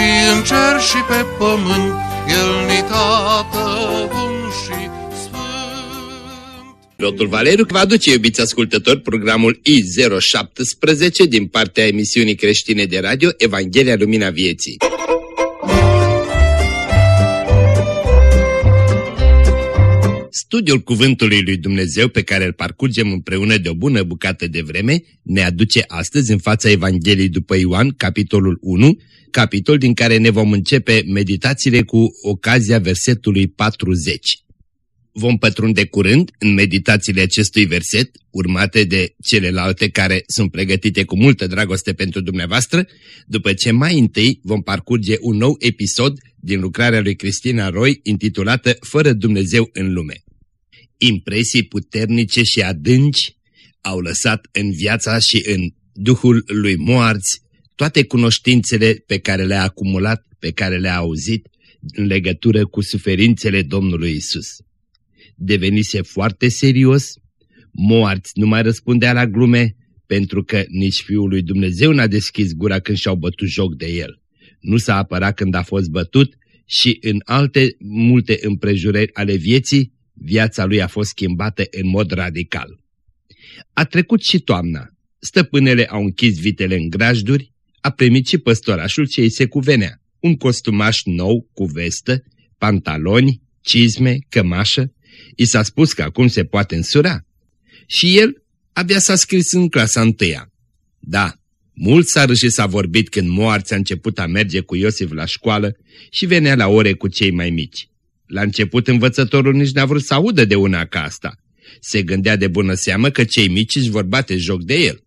și în cer și pe pământ, El ni tată bun și sfânt. Lotul Valeriu vă aduce, iubiți ascultători, programul I017 din partea emisiunii creștine de radio Evanghelia Lumina Vieții. Studiul Cuvântului lui Dumnezeu pe care îl parcurgem împreună de o bună bucată de vreme ne aduce astăzi în fața Evangheliei după Ioan, capitolul 1, capitol din care ne vom începe meditațiile cu ocazia versetului 40. Vom pătrunde curând în meditațiile acestui verset, urmate de celelalte care sunt pregătite cu multă dragoste pentru dumneavoastră, după ce mai întâi vom parcurge un nou episod din lucrarea lui Cristina Roy intitulată Fără Dumnezeu în lume. Impresii puternice și adânci au lăsat în viața și în duhul lui Moarți toate cunoștințele pe care le-a acumulat, pe care le-a auzit în legătură cu suferințele Domnului Isus. Devenise foarte serios, Moarți nu mai răspundea la glume, pentru că nici Fiul lui Dumnezeu n-a deschis gura când și-au bătut joc de el. Nu s-a apărat când a fost bătut și în alte multe împrejurări ale vieții, viața lui a fost schimbată în mod radical. A trecut și toamna. Stăpânele au închis vitele în grajduri, a primit și păstorașul ce îi se cuvenea. Un costumaș nou cu vestă, pantaloni, cizme, cămașă. I s-a spus că acum se poate însura. Și el abia s-a scris în clasa întâia. Da, mult s-a râs și s-a vorbit când moarți a început a merge cu Iosif la școală și venea la ore cu cei mai mici. La început învățătorul nici n-a vrut să audă de una ca asta. Se gândea de bună seamă că cei mici își vor bate joc de el.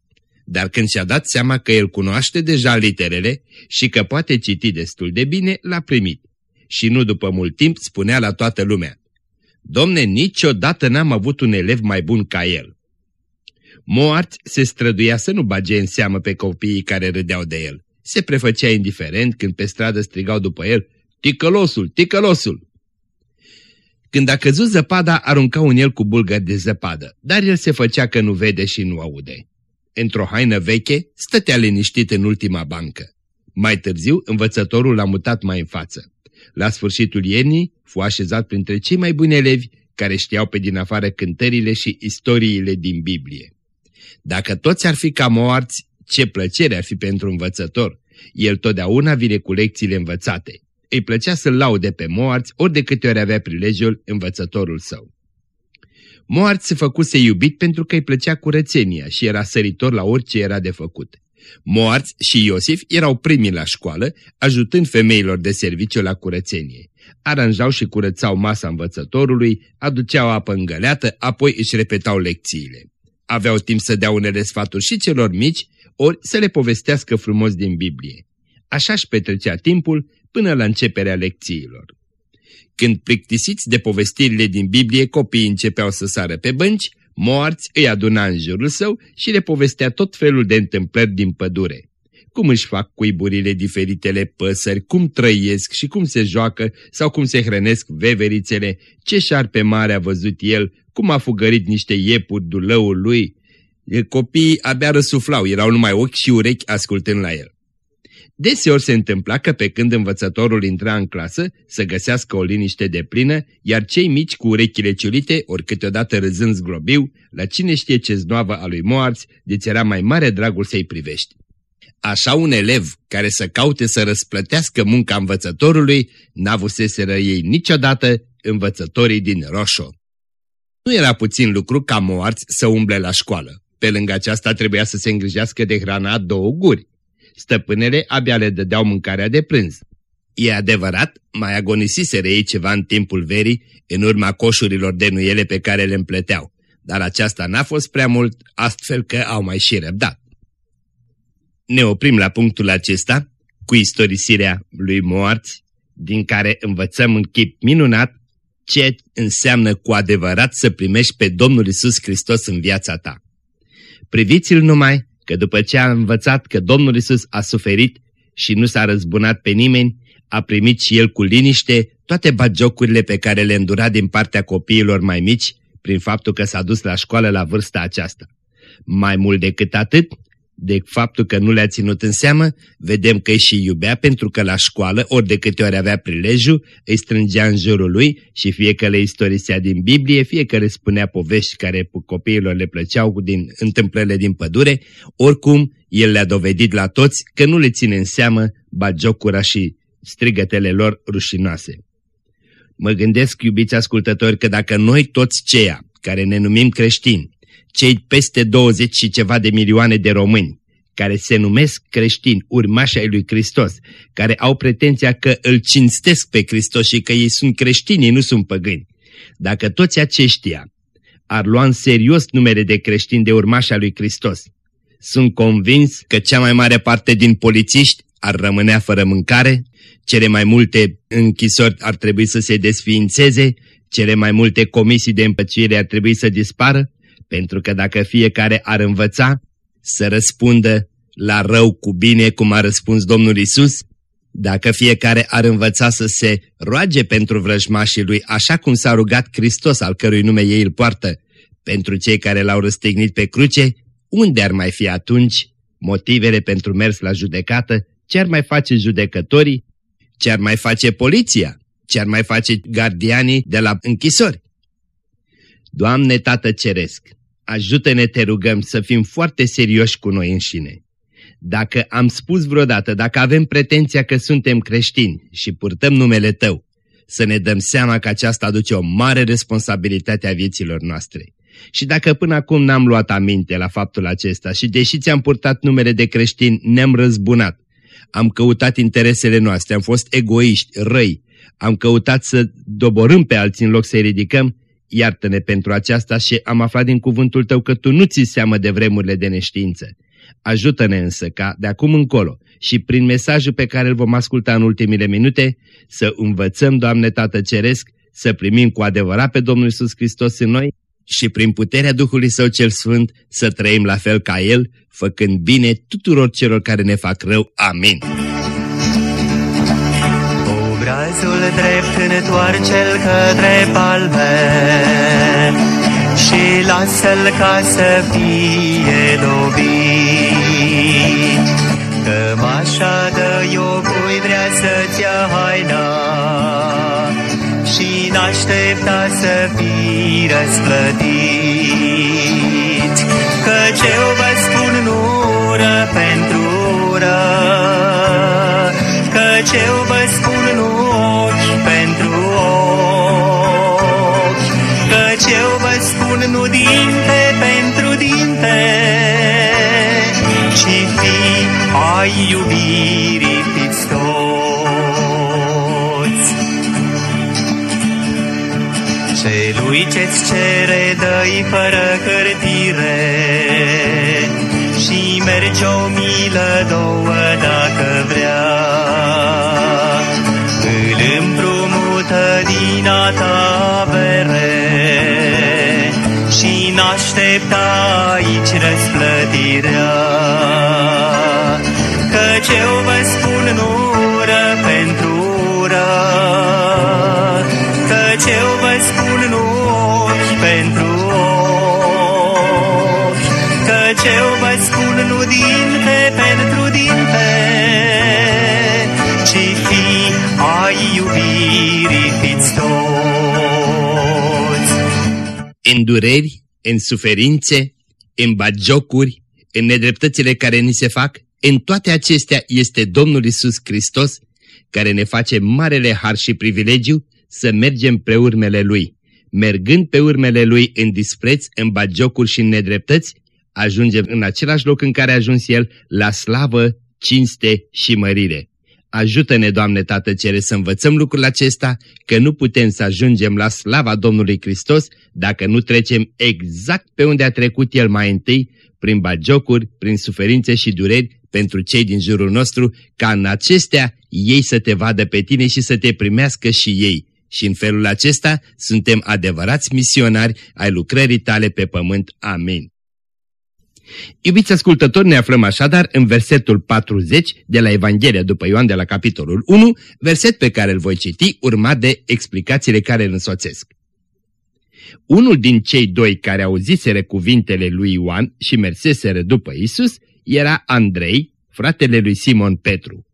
Dar când și-a dat seama că el cunoaște deja literele și că poate citi destul de bine, l-a primit. Și nu după mult timp spunea la toată lumea. Domne, niciodată n-am avut un elev mai bun ca el. Moart se străduia să nu bage în seamă pe copiii care râdeau de el. Se prefăcea indiferent când pe stradă strigau după el, Ticălosul, ticălosul! Când a căzut zăpada, arunca un el cu bulgări de zăpadă, dar el se făcea că nu vede și nu aude. Într-o haină veche, stătea liniștit în ultima bancă. Mai târziu, învățătorul l-a mutat mai în față. La sfârșitul iernii, fu așezat printre cei mai buni elevi care știau pe din afară cântările și istoriile din Biblie. Dacă toți ar fi ca moarți, ce plăcere ar fi pentru învățător! El totdeauna vine cu lecțiile învățate. Îi plăcea să-l laude pe moarți ori de câte ori avea prilejul învățătorul său. Moarți se făcuse iubit pentru că îi plăcea curățenia și era săritor la orice era de făcut. Moarți și Iosif erau primii la școală, ajutând femeilor de serviciu la curățenie. Aranjau și curățau masa învățătorului, aduceau apă îngăleată, apoi își repetau lecțiile. Aveau timp să dea unele sfaturi și celor mici, ori să le povestească frumos din Biblie. Așa își petrecea timpul până la începerea lecțiilor. Când plictisiți de povestirile din Biblie, copiii începeau să sară pe bănci, moarți îi aduna în jurul său și le povestea tot felul de întâmplări din pădure. Cum își fac cuiburile diferitele păsări, cum trăiesc și cum se joacă sau cum se hrănesc veverițele, ce șarpe mare a văzut el, cum a fugărit niște iepuri dulăul lui. Copiii abia răsuflau, erau numai ochi și urechi ascultând la el. Deseori se întâmpla că pe când învățătorul intra în clasă să găsească o liniște de plină, iar cei mici cu urechile ciulite, ori câteodată râzând zglobiu, la cine știe ce znoavă a lui Moarți, de era mai mare dragul să-i privești. Așa un elev care să caute să răsplătească munca învățătorului, n-avuseseră ei niciodată învățătorii din Roșo. Nu era puțin lucru ca Moarți să umble la școală. Pe lângă aceasta trebuia să se îngrijească de hrana a două guri stăpânele abia le dădeau mâncarea de prânz. E adevărat, mai agonisiseră ei ceva în timpul verii, în urma coșurilor de nuiele pe care le împleteau, dar aceasta n-a fost prea mult, astfel că au mai și răbdat. Ne oprim la punctul acesta, cu istorisirea lui Moarți, din care învățăm în chip minunat ce înseamnă cu adevărat să primești pe Domnul Isus Hristos în viața ta. Priviți-l numai că după ce a învățat că Domnul Isus a suferit și nu s-a răzbunat pe nimeni, a primit și el cu liniște toate bagiocurile pe care le îndura din partea copiilor mai mici, prin faptul că s-a dus la școală la vârsta aceasta. Mai mult decât atât, de faptul că nu le-a ținut în seamă, vedem că îi și iubea pentru că la școală, ori de câte ori avea prilejul, îi strângea în jurul lui și fie că le istorisea din Biblie, fie că le spunea povești care copiilor le plăceau din întâmplările din pădure, oricum el le-a dovedit la toți că nu le ține în seamă bagiocura și strigătele lor rușinoase. Mă gândesc, iubiți ascultători, că dacă noi toți ceia care ne numim creștini, cei peste 20 și ceva de milioane de români, care se numesc creștini, urmași ai lui Hristos, care au pretenția că îl cinstesc pe Hristos și că ei sunt creștini, nu sunt păgâni. Dacă toți aceștia ar lua în serios numere de creștini de urmași lui Hristos, sunt convins că cea mai mare parte din polițiști ar rămânea fără mâncare, cele mai multe închisori ar trebui să se desființeze, cele mai multe comisii de împăcire ar trebui să dispară, pentru că dacă fiecare ar învăța să răspundă la rău cu bine, cum a răspuns Domnul Isus, dacă fiecare ar învăța să se roage pentru vrăjmașii lui, așa cum s-a rugat Hristos, al cărui nume ei îl poartă, pentru cei care l-au răstignit pe cruce, unde ar mai fi atunci motivele pentru mers la judecată, ce ar mai face judecătorii, ce ar mai face poliția, ce ar mai face gardianii de la închisori. Doamne Tată Ceresc, ajută-ne, te rugăm, să fim foarte serioși cu noi înșine. Dacă am spus vreodată, dacă avem pretenția că suntem creștini și purtăm numele Tău, să ne dăm seama că aceasta aduce o mare responsabilitate a vieților noastre. Și dacă până acum n-am luat aminte la faptul acesta și deși ți-am purtat numele de creștini, ne-am răzbunat, am căutat interesele noastre, am fost egoiști, răi, am căutat să doborâm pe alții în loc să-i ridicăm, iartă-ne pentru aceasta și am aflat din cuvântul tău că tu nu ți seamă de vremurile de neștiință. Ajută-ne însă ca de acum încolo și prin mesajul pe care îl vom asculta în ultimile minute să învățăm, Doamne Tată Ceresc, să primim cu adevărat pe Domnul Isus Hristos în noi și prin puterea Duhului Său cel Sfânt să trăim la fel ca El, făcând bine tuturor celor care ne fac rău. Amin. Obrazul drept întoarce-l către palme și lasă-l ca să fie dobit. Cămașa de iocui vrea să-ți ia haina și n-aștepta să fii răsplătit. Cere dă-i fără hârtire și merge o milă două dacă vrea. Îl împrumută din a ta avere și n-aștepta aici răsplătirea. În dureri, în suferințe, în bagiocuri, în nedreptățile care ni se fac, în toate acestea este Domnul Isus Hristos care ne face marele har și privilegiu să mergem pe urmele Lui. Mergând pe urmele Lui în dispreț, în bagiocuri și în nedreptăți, ajungem în același loc în care a ajuns El, la slavă, cinste și mărire. Ajută-ne, Doamne Tată Cere, să învățăm lucrul acesta, că nu putem să ajungem la slava Domnului Hristos dacă nu trecem exact pe unde a trecut El mai întâi, prin bagiocuri, prin suferințe și dureri, pentru cei din jurul nostru, ca în acestea ei să te vadă pe tine și să te primească și ei. Și în felul acesta suntem adevărați misionari ai lucrării tale pe pământ. Amin. Iubiți ascultători, ne aflăm așadar în versetul 40 de la Evanghelia după Ioan de la capitolul 1, verset pe care îl voi citi, urmat de explicațiile care îl însoțesc. Unul din cei doi care auziseră cuvintele lui Ioan și merseseră după Isus era Andrei, fratele lui Simon Petru.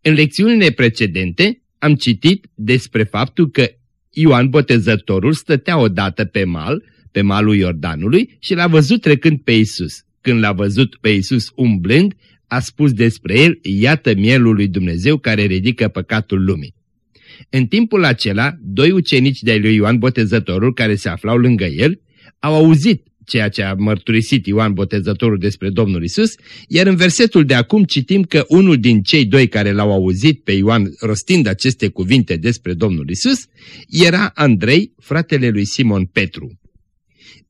În lecțiunile precedente am citit despre faptul că Ioan Botezătorul stătea odată pe mal, pe malul Iordanului și l-a văzut trecând pe Isus. Când l-a văzut pe Isus umblând, a spus despre el, iată mielul lui Dumnezeu care ridică păcatul lumii. În timpul acela, doi ucenici de lui Ioan Botezătorul care se aflau lângă el, au auzit ceea ce a mărturisit Ioan Botezătorul despre Domnul Isus, iar în versetul de acum citim că unul din cei doi care l-au auzit pe Ioan rostind aceste cuvinte despre Domnul Isus era Andrei, fratele lui Simon Petru.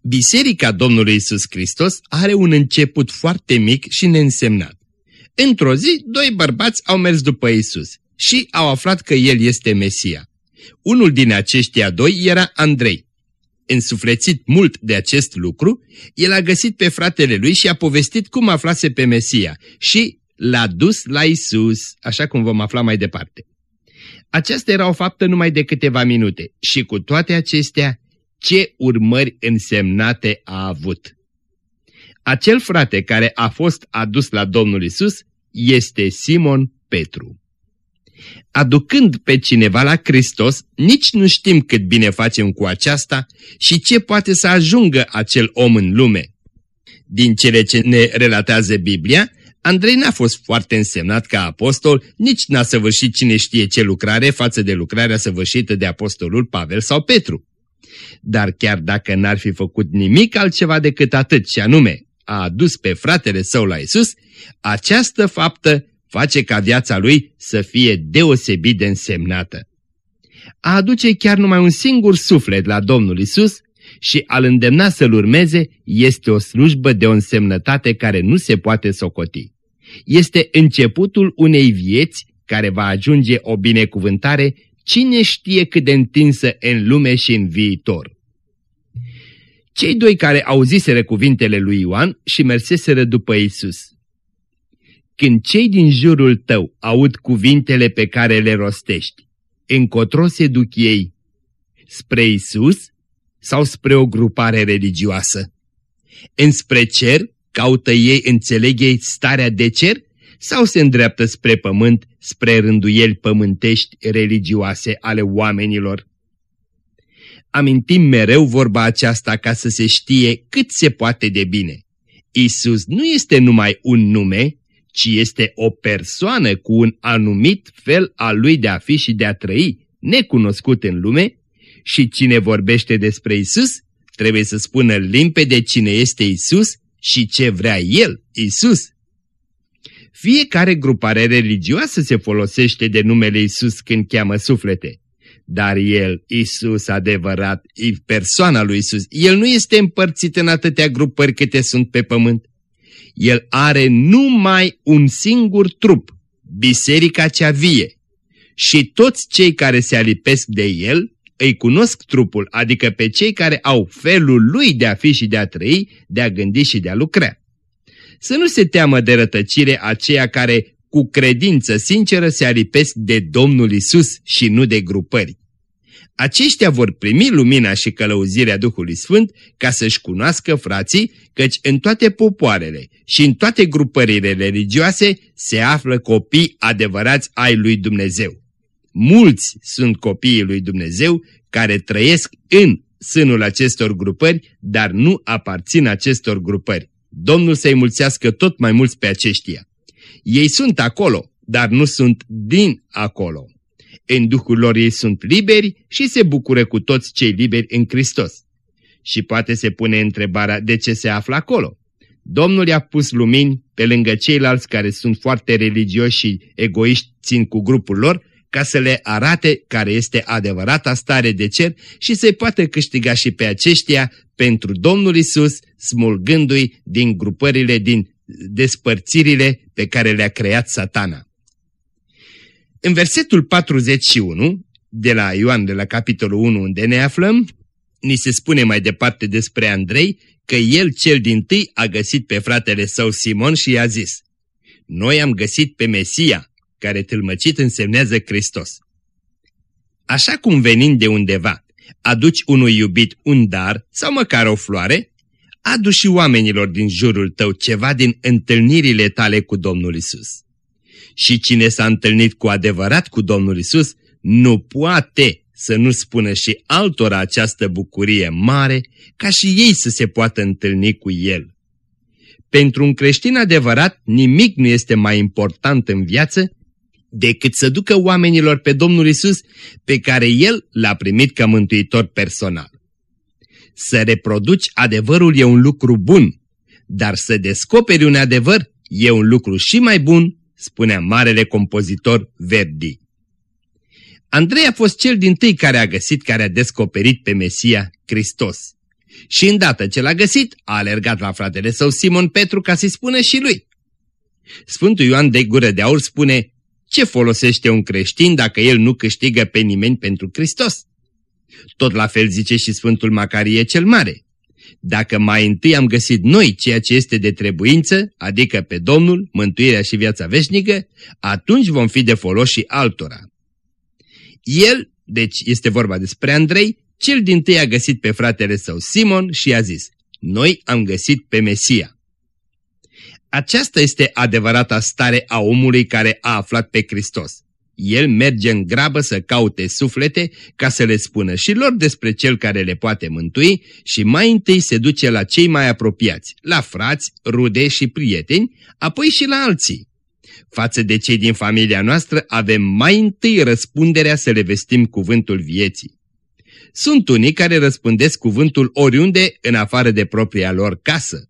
Biserica Domnului Isus Hristos are un început foarte mic și neînsemnat. Într-o zi, doi bărbați au mers după Isus și au aflat că El este Mesia. Unul din aceștia doi era Andrei. Însuflețit mult de acest lucru, el a găsit pe fratele lui și a povestit cum aflase pe Mesia și l-a dus la Isus, așa cum vom afla mai departe. Aceasta era o faptă numai de câteva minute și cu toate acestea, ce urmări însemnate a avut. Acel frate care a fost adus la Domnul Isus este Simon Petru. Aducând pe cineva la Hristos, nici nu știm cât bine facem cu aceasta și ce poate să ajungă acel om în lume. Din cele ce ne relatează Biblia, Andrei n-a fost foarte însemnat ca apostol, nici n-a săvârșit cine știe ce lucrare față de lucrarea săvârșită de apostolul Pavel sau Petru. Dar chiar dacă n-ar fi făcut nimic altceva decât atât și anume a adus pe fratele său la Isus, această faptă face ca viața lui să fie deosebit de însemnată. A aduce chiar numai un singur suflet la Domnul Isus și a-L îndemna să-L urmeze este o slujbă de o însemnătate care nu se poate socoti. Este începutul unei vieți care va ajunge o binecuvântare cine știe cât de întinsă în lume și în viitor. Cei doi care auziseră cuvintele lui Ioan și merseseră după Isus. Când cei din jurul tău aud cuvintele pe care le rostești, încotro se duc ei? Spre Isus sau spre o grupare religioasă? Înspre cer caută ei, înțeleg ei starea de cer sau se îndreaptă spre pământ, spre rânduieli pământești religioase ale oamenilor? Amintim mereu vorba aceasta ca să se știe cât se poate de bine. Isus nu este numai un nume, ci este o persoană cu un anumit fel al lui de a fi și de a trăi, necunoscut în lume, și cine vorbește despre Isus trebuie să spună limpede cine este Isus și ce vrea El, Isus. Fiecare grupare religioasă se folosește de numele Isus când cheamă suflete. Dar El, Isus adevărat, persoana lui Isus, El nu este împărțit în atâtea grupări câte sunt pe pământ. El are numai un singur trup, biserica cea vie. Și toți cei care se alipesc de El îi cunosc trupul, adică pe cei care au felul lui de a fi și de a trăi, de a gândi și de a lucra. Să nu se teamă de rătăcire aceia care cu credință sinceră se alipesc de Domnul Isus și nu de grupări. Aceștia vor primi lumina și călăuzirea Duhului Sfânt ca să-și cunoască frații, căci în toate popoarele și în toate grupările religioase se află copii adevărați ai lui Dumnezeu. Mulți sunt copiii lui Dumnezeu care trăiesc în sânul acestor grupări, dar nu aparțin acestor grupări. Domnul să-i mulțească tot mai mulți pe aceștia. Ei sunt acolo, dar nu sunt din acolo. În Duhul lor ei sunt liberi și se bucură cu toți cei liberi în Hristos. Și poate se pune întrebarea de ce se află acolo. Domnul i-a pus lumini pe lângă ceilalți care sunt foarte religioși și egoiști țin cu grupul lor, ca să le arate care este adevărata stare de cer și să-i poată câștiga și pe aceștia pentru Domnul Isus, smulgându-i din grupările din despărțirile pe care le-a creat satana. În versetul 41 de la Ioan, de la capitolul 1 unde ne aflăm, ni se spune mai departe despre Andrei că el cel din tâi a găsit pe fratele său Simon și i-a zis Noi am găsit pe Mesia, care tâlmăcit însemnează Hristos. Așa cum venind de undeva, aduci unui iubit un dar sau măcar o floare, adu și oamenilor din jurul tău ceva din întâlnirile tale cu Domnul Isus. Și cine s-a întâlnit cu adevărat cu Domnul Isus, nu poate să nu spună și altora această bucurie mare, ca și ei să se poată întâlni cu El. Pentru un creștin adevărat, nimic nu este mai important în viață decât să ducă oamenilor pe Domnul Isus pe care El l-a primit ca mântuitor personal. Să reproduci adevărul e un lucru bun, dar să descoperi un adevăr e un lucru și mai bun, spunea marele compozitor Verdi. Andrei a fost cel din tâi care a găsit, care a descoperit pe Mesia, Hristos. Și îndată ce l-a găsit, a alergat la fratele său Simon Petru ca să-i spună și lui. Sfântul Ioan de Gură de Aur spune, ce folosește un creștin dacă el nu câștigă pe nimeni pentru Hristos? Tot la fel zice și Sfântul Macarie cel Mare. Dacă mai întâi am găsit noi ceea ce este de trebuință, adică pe Domnul, mântuirea și viața veșnică, atunci vom fi de folos și altora. El, deci este vorba despre Andrei, cel din tâi a găsit pe fratele său Simon și a zis, noi am găsit pe Mesia. Aceasta este adevărata stare a omului care a aflat pe Hristos. El merge în grabă să caute suflete ca să le spună și lor despre cel care le poate mântui și mai întâi se duce la cei mai apropiați, la frați, rude și prieteni, apoi și la alții. Față de cei din familia noastră avem mai întâi răspunderea să le vestim cuvântul vieții. Sunt unii care răspundesc cuvântul oriunde în afară de propria lor casă.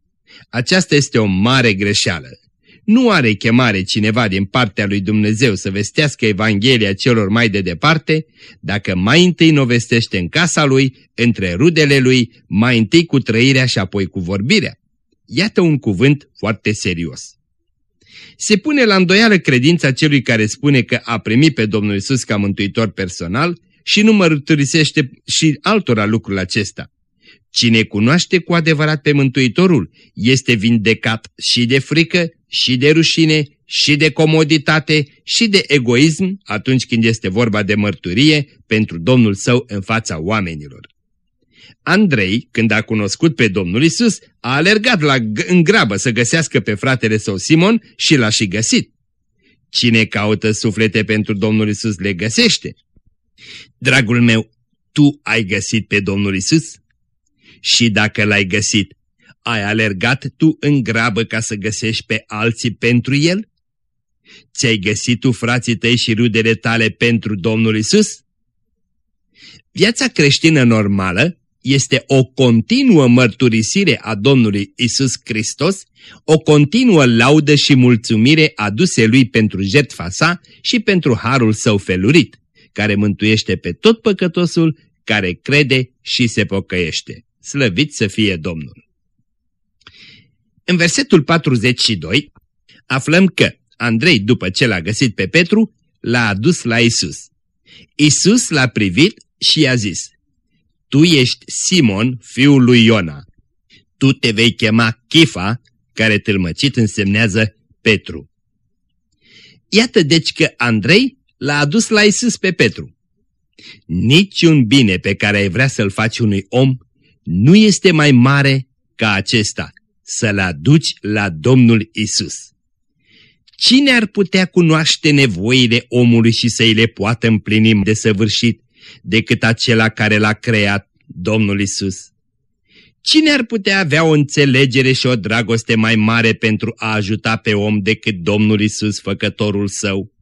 Aceasta este o mare greșeală. Nu are chemare cineva din partea lui Dumnezeu să vestească Evanghelia celor mai de departe, dacă mai întâi nu vestește în casa lui, între rudele lui, mai întâi cu trăirea și apoi cu vorbirea. Iată un cuvânt foarte serios. Se pune la îndoială credința celui care spune că a primit pe Domnul Isus ca mântuitor personal și nu mărturisește și altora lucrul acesta. Cine cunoaște cu adevărat pe Mântuitorul este vindecat și de frică, și de rușine, și de comoditate, și de egoism atunci când este vorba de mărturie pentru Domnul său în fața oamenilor. Andrei, când a cunoscut pe Domnul Isus, a alergat la, în grabă să găsească pe fratele său Simon și l-a și găsit. Cine caută suflete pentru Domnul Isus le găsește. Dragul meu, tu ai găsit pe Domnul Isus? Și dacă l-ai găsit, ai alergat tu în grabă ca să găsești pe alții pentru el? Ți-ai găsit tu frații tăi și rudele tale pentru Domnul Isus? Viața creștină normală este o continuă mărturisire a Domnului Isus Hristos, o continuă laudă și mulțumire aduse Lui pentru jertfa sa și pentru harul său felurit, care mântuiește pe tot păcătosul care crede și se pocăiește. Slăvit să fie Domnul! În versetul 42 aflăm că Andrei, după ce l-a găsit pe Petru, l-a adus la Isus. Isus l-a privit și i-a zis, Tu ești Simon, fiul lui Iona. Tu te vei chema Chifa, care tâlmăcit însemnează Petru. Iată deci că Andrei l-a adus la Isus pe Petru. Niciun bine pe care ai vrea să-l faci unui om nu este mai mare ca acesta, să-l aduci la Domnul Isus. Cine ar putea cunoaște nevoile omului și să-i le poată împlini de săvârșit decât acela care l-a creat, Domnul Isus? Cine ar putea avea o înțelegere și o dragoste mai mare pentru a ajuta pe om decât Domnul Isus, făcătorul său?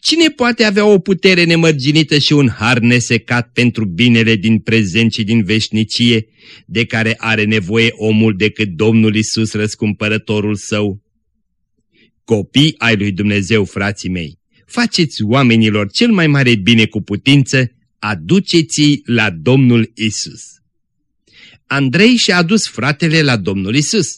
Cine poate avea o putere nemărginită și un har nesecat pentru binele din prezent și din veșnicie, de care are nevoie omul decât Domnul Isus răscumpărătorul său? Copii ai lui Dumnezeu, frații mei, faceți oamenilor cel mai mare bine cu putință, aduceți-i la Domnul Isus. Andrei și-a adus fratele la Domnul Isus.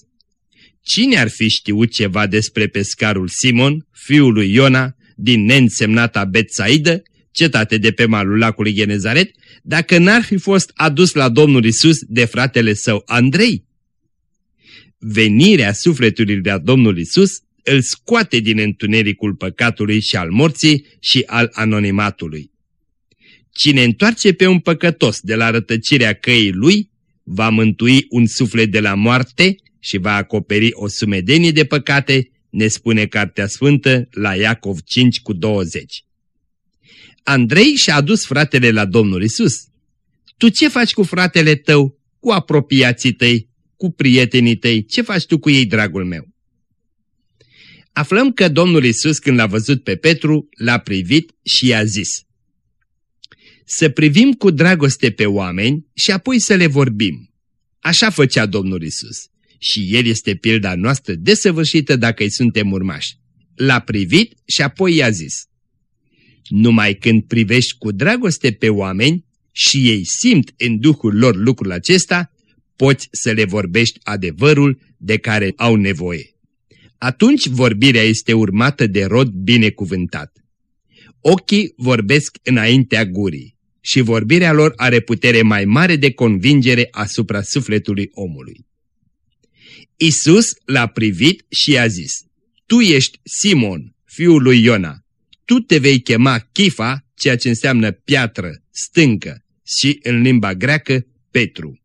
Cine ar fi știut ceva despre pescarul Simon, fiul lui Iona, din neînsemnata Betsaidă, cetate de pe malul lacului Genezaret, dacă n-ar fi fost adus la Domnul Isus de fratele său Andrei? Venirea sufletului de la Domnul Isus îl scoate din întunericul păcatului și al morții și al anonimatului. Cine întoarce pe un păcătos de la rătăcirea căii lui, va mântui un suflet de la moarte și va acoperi o sumedenie de păcate, ne spune Cartea Sfântă la Iacov 5 cu 20. Andrei și-a adus fratele la Domnul Isus. Tu ce faci cu fratele tău, cu apropiații tăi, cu prietenii tăi? Ce faci tu cu ei, dragul meu? Aflăm că Domnul Isus, când l-a văzut pe Petru, l-a privit și i-a zis Să privim cu dragoste pe oameni și apoi să le vorbim. Așa făcea Domnul Isus. Și El este pilda noastră desăvârșită dacă îi suntem urmași. L-a privit și apoi i-a zis Numai când privești cu dragoste pe oameni și ei simt în duhul lor lucrul acesta, poți să le vorbești adevărul de care au nevoie atunci vorbirea este urmată de rod binecuvântat. Ochii vorbesc înaintea gurii și vorbirea lor are putere mai mare de convingere asupra sufletului omului. Isus l-a privit și i-a zis, Tu ești Simon, fiul lui Iona, tu te vei chema Chifa, ceea ce înseamnă piatră, stâncă și în limba greacă Petru.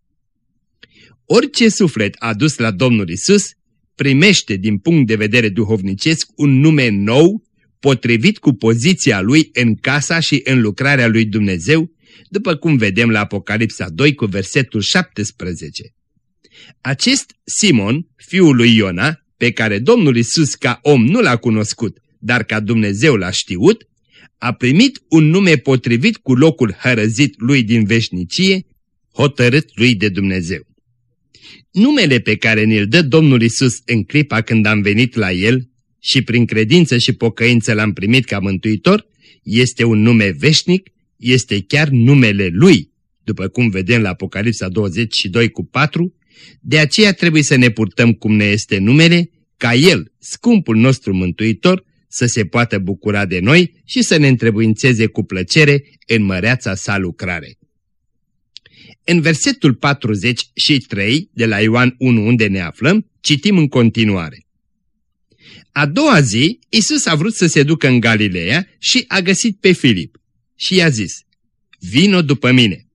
Orice suflet adus la Domnul Isus primește din punct de vedere duhovnicesc un nume nou, potrivit cu poziția lui în casa și în lucrarea lui Dumnezeu, după cum vedem la Apocalipsa 2 cu versetul 17. Acest Simon, fiul lui Iona, pe care Domnul Isus ca om nu l-a cunoscut, dar ca Dumnezeu l-a știut, a primit un nume potrivit cu locul hărăzit lui din veșnicie, hotărât lui de Dumnezeu. Numele pe care ne-l dă Domnul Isus în clipa când am venit la El și prin credință și pocăință l-am primit ca mântuitor, este un nume veșnic, este chiar numele Lui, după cum vedem la Apocalipsa 22 cu 4, de aceea trebuie să ne purtăm cum ne este numele, ca El, scumpul nostru mântuitor, să se poată bucura de noi și să ne întrebuințeze cu plăcere în măreața sa lucrare. În versetul 43 de la Ioan 1 unde ne aflăm, citim în continuare. A doua zi, Isus a vrut să se ducă în Galileea și a găsit pe Filip și i-a zis, vino după mine.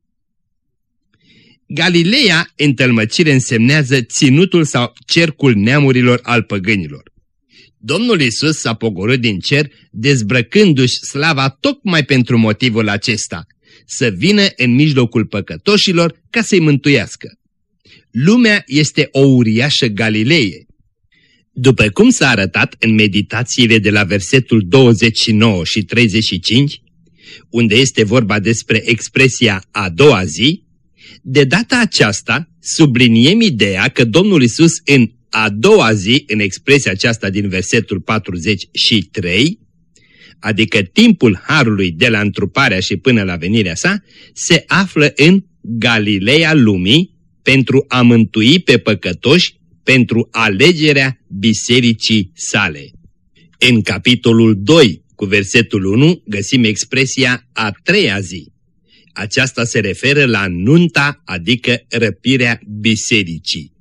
Galileea, în tălmăcire, însemnează ținutul sau cercul neamurilor al păgânilor. Domnul Isus s-a pogorât din cer, dezbrăcându-și slava tocmai pentru motivul acesta, să vină în mijlocul păcătoșilor ca să-i mântuiască. Lumea este o uriașă Galileie. După cum s-a arătat în meditațiile de la versetul 29 și 35, unde este vorba despre expresia a doua zi, de data aceasta subliniem ideea că Domnul Isus în a doua zi, în expresia aceasta din versetul 43, adică timpul Harului de la întruparea și până la venirea sa, se află în Galileea lumii pentru a mântui pe păcătoși pentru alegerea bisericii sale. În capitolul 2, cu versetul 1, găsim expresia a treia zi. Aceasta se referă la nunta, adică răpirea bisericii.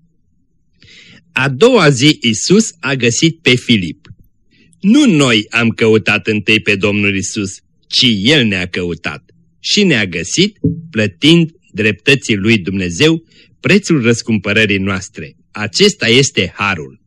A doua zi Isus a găsit pe Filip. Nu noi am căutat întâi pe Domnul Isus, ci El ne-a căutat și ne-a găsit, plătind dreptății lui Dumnezeu prețul răscumpărării noastre. Acesta este harul.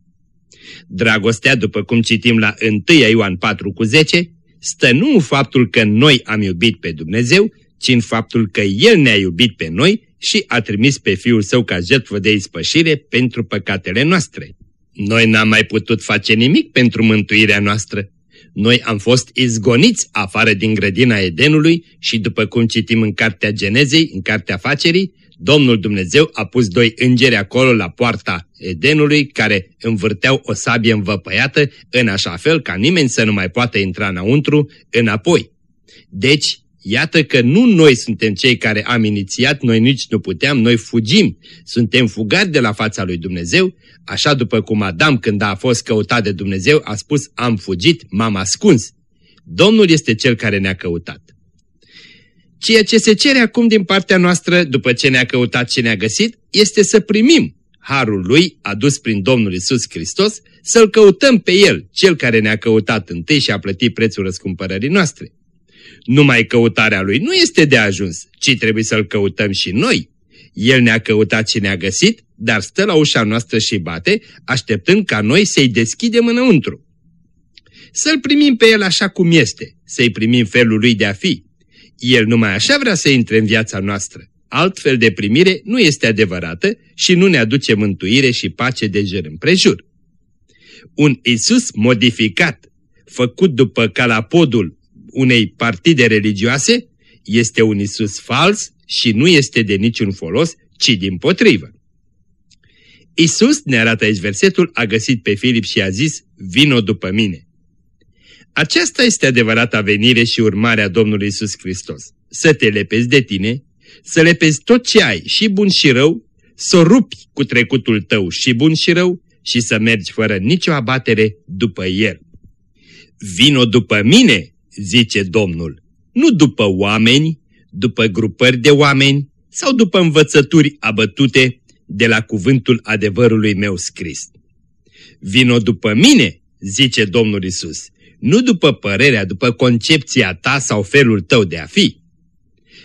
Dragostea, după cum citim la 1 Ioan 4 cu 10, stă nu în faptul că noi am iubit pe Dumnezeu, ci în faptul că El ne-a iubit pe noi și a trimis pe Fiul Său ca jertfă de ispășire pentru păcatele noastre. Noi n-am mai putut face nimic pentru mântuirea noastră. Noi am fost izgoniți afară din grădina Edenului și după cum citim în Cartea Genezei, în Cartea Facerii, Domnul Dumnezeu a pus doi îngeri acolo la poarta Edenului care învârteau o sabie învăpăiată în așa fel ca nimeni să nu mai poată intra înăuntru înapoi. Deci, Iată că nu noi suntem cei care am inițiat, noi nici nu puteam, noi fugim. Suntem fugari de la fața lui Dumnezeu, așa după cum Adam când a fost căutat de Dumnezeu a spus am fugit, m-am ascuns. Domnul este cel care ne-a căutat. Ceea ce se cere acum din partea noastră, după ce ne-a căutat și ne-a găsit, este să primim harul lui adus prin Domnul Isus Hristos, să-L căutăm pe El, Cel care ne-a căutat întâi și a plătit prețul răscumpărării noastre. Numai căutarea Lui nu este de ajuns, ci trebuie să-L căutăm și noi. El ne-a căutat și ne-a găsit, dar stă la ușa noastră și bate, așteptând ca noi să-i deschidem înăuntru. Să-L primim pe El așa cum este, să-i primim felul Lui de a fi. El numai așa vrea să intre în viața noastră. Altfel de primire nu este adevărată și nu ne aduce mântuire și pace de jur împrejur. Un Isus modificat, făcut după calapodul unei partide religioase, este un Isus fals și nu este de niciun folos, ci din potrivă. Isus, ne arată aici versetul, a găsit pe Filip și a zis, vino după mine. Aceasta este adevărata venire și urmarea Domnului Isus Hristos. Să te lepezi de tine, să lepezi tot ce ai, și bun și rău, să rupi cu trecutul tău și bun și rău și să mergi fără nicio abatere după el. Vino după mine, zice Domnul, nu după oameni, după grupări de oameni sau după învățături abătute de la cuvântul adevărului meu scris. Vino după mine, zice Domnul Isus, nu după părerea, după concepția ta sau felul tău de a fi.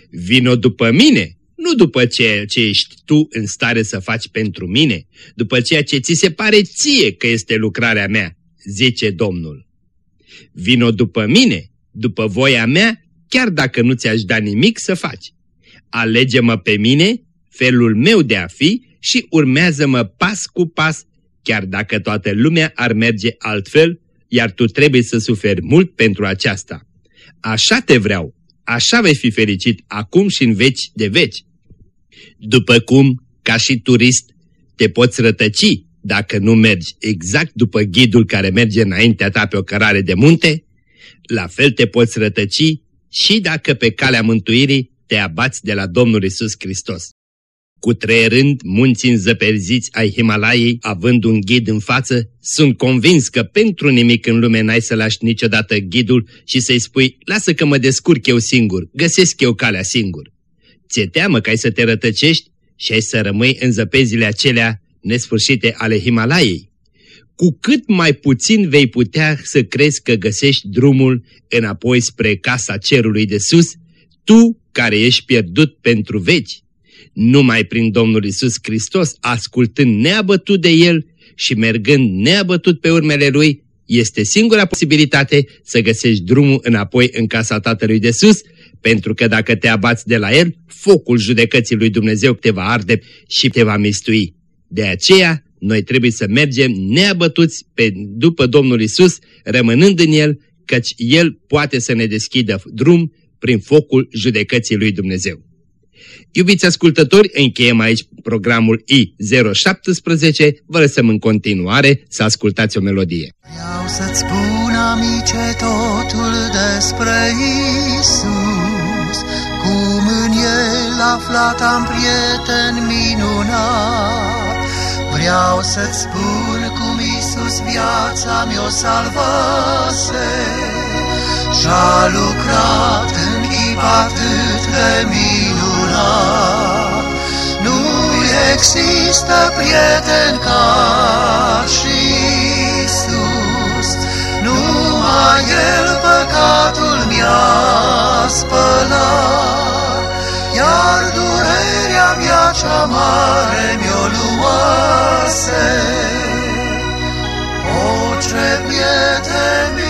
Vino după mine, nu după ceea ce ești tu în stare să faci pentru mine, după ceea ce ți se pare ție că este lucrarea mea, zice Domnul. Vino după mine, după voia mea, chiar dacă nu ți-aș da nimic să faci. Alege-mă pe mine, felul meu de a fi și urmează-mă pas cu pas, chiar dacă toată lumea ar merge altfel, iar tu trebuie să suferi mult pentru aceasta. Așa te vreau, așa vei fi fericit acum și în veci de veci. După cum, ca și turist, te poți rătăci dacă nu mergi exact după ghidul care merge înaintea ta pe o cărare de munte, la fel te poți rătăci și dacă pe calea mântuirii te abați de la Domnul Isus Hristos. Cu treierând munții înzăperziți ai Himalaiei, având un ghid în față, sunt convins că pentru nimic în lume n-ai să lași niciodată ghidul și să-i spui, lasă că mă descurc eu singur, găsesc eu calea singur. Ți-e teamă că ai să te rătăcești și ai să rămâi în zăpezile acelea nesfârșite ale Himalaiei. Cu cât mai puțin vei putea să crezi că găsești drumul înapoi spre casa cerului de sus, tu care ești pierdut pentru veci numai prin Domnul Isus Hristos, ascultând neabătut de El și mergând neabătut pe urmele Lui, este singura posibilitate să găsești drumul înapoi în casa Tatălui de Sus, pentru că dacă te abați de la El, focul judecății lui Dumnezeu te va arde și te va mistui. De aceea, noi trebuie să mergem neabătuți pe, după Domnul Isus, rămânând în El, căci El poate să ne deschidă drum prin focul judecății lui Dumnezeu. Iubiți ascultători, încheiem aici programul I017, vă lăsăm în continuare să ascultați o melodie. Vreau să-ți spun, amice, totul despre Isus, cum în El aflat am prieten minunat. Vreau să-ți spun cum Isus viața mi-o salvase. Și-a lucrat în chip atât de minunat. Nu există prieten ca și Isus, numai El păcatul mi-a spălat, iar durerea cea mare mi-o luase, o ce prieteni